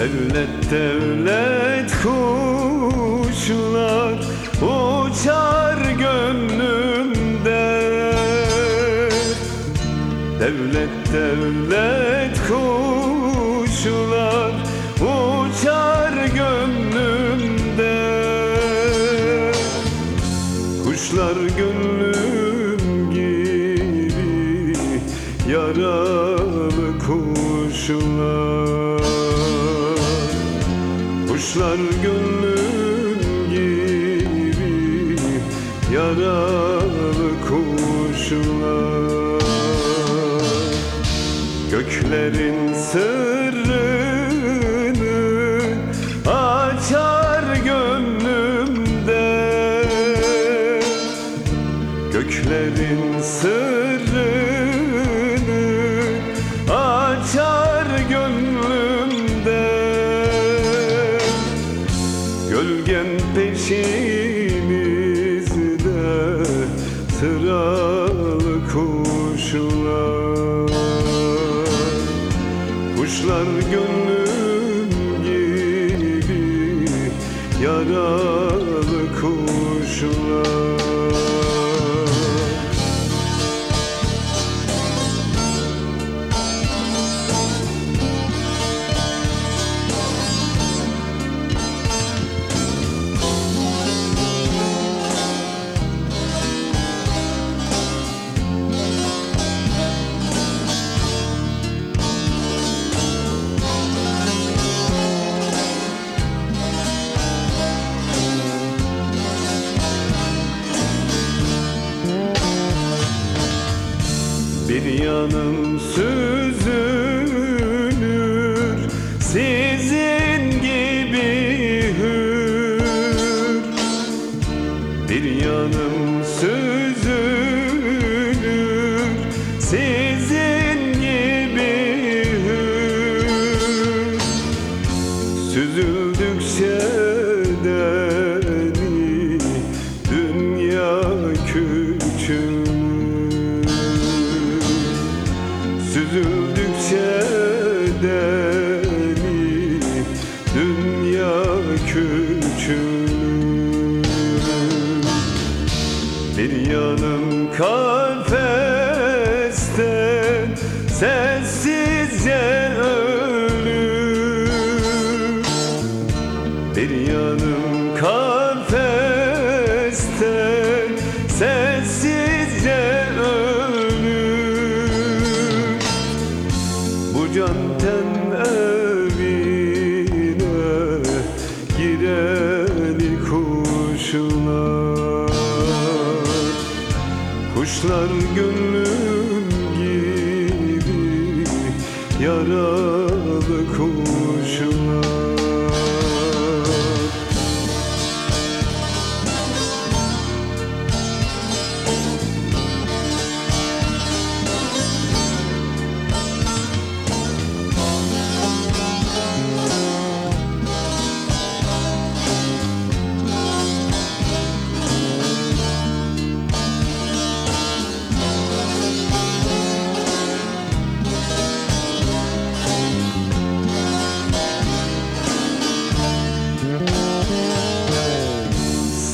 Devlet devlet kuşlar uçar gönlümde. Devlet devlet kuşlar uçar gönlümde. Kuşlar gönlüm gibi yaralı kuşlar Kuşlar gönlüm gibi yaralı kuşlar. Göklerin sırrını sıralı kuşlar. Kuşlar gönlüm gibi yaralı kuşlar Bir yanım süzülür sizin gibi hür. Bir yanım süzülür sizin gibi hür. Süzüldükçe Süzüldükçe deni dünya küçülür Bir yanım kafeste sessizce yaralı kuşlar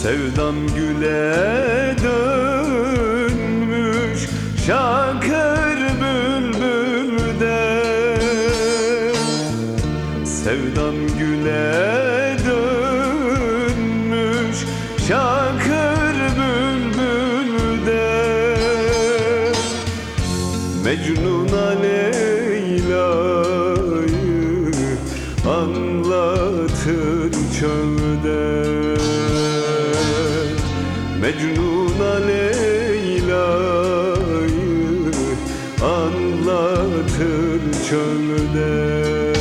Sevdam güle dönmüş Şakır bülbülde. Sevdam güle dönmüş Şakır bülbülde. Mecnun'a Leyla'yı anlatır çölde Mecnun'a Leyla'yı anlatır çölde.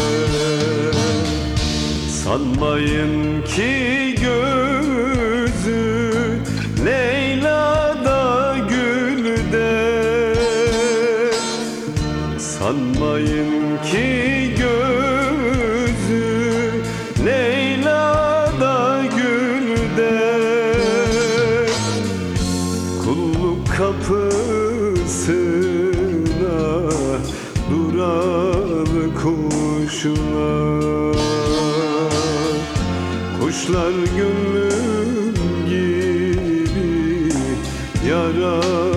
Sanmayın ki gözü Leyla'da gülde. Sanmayın ki gözü kuşlar. Kuşlar gönlüm gibi yarar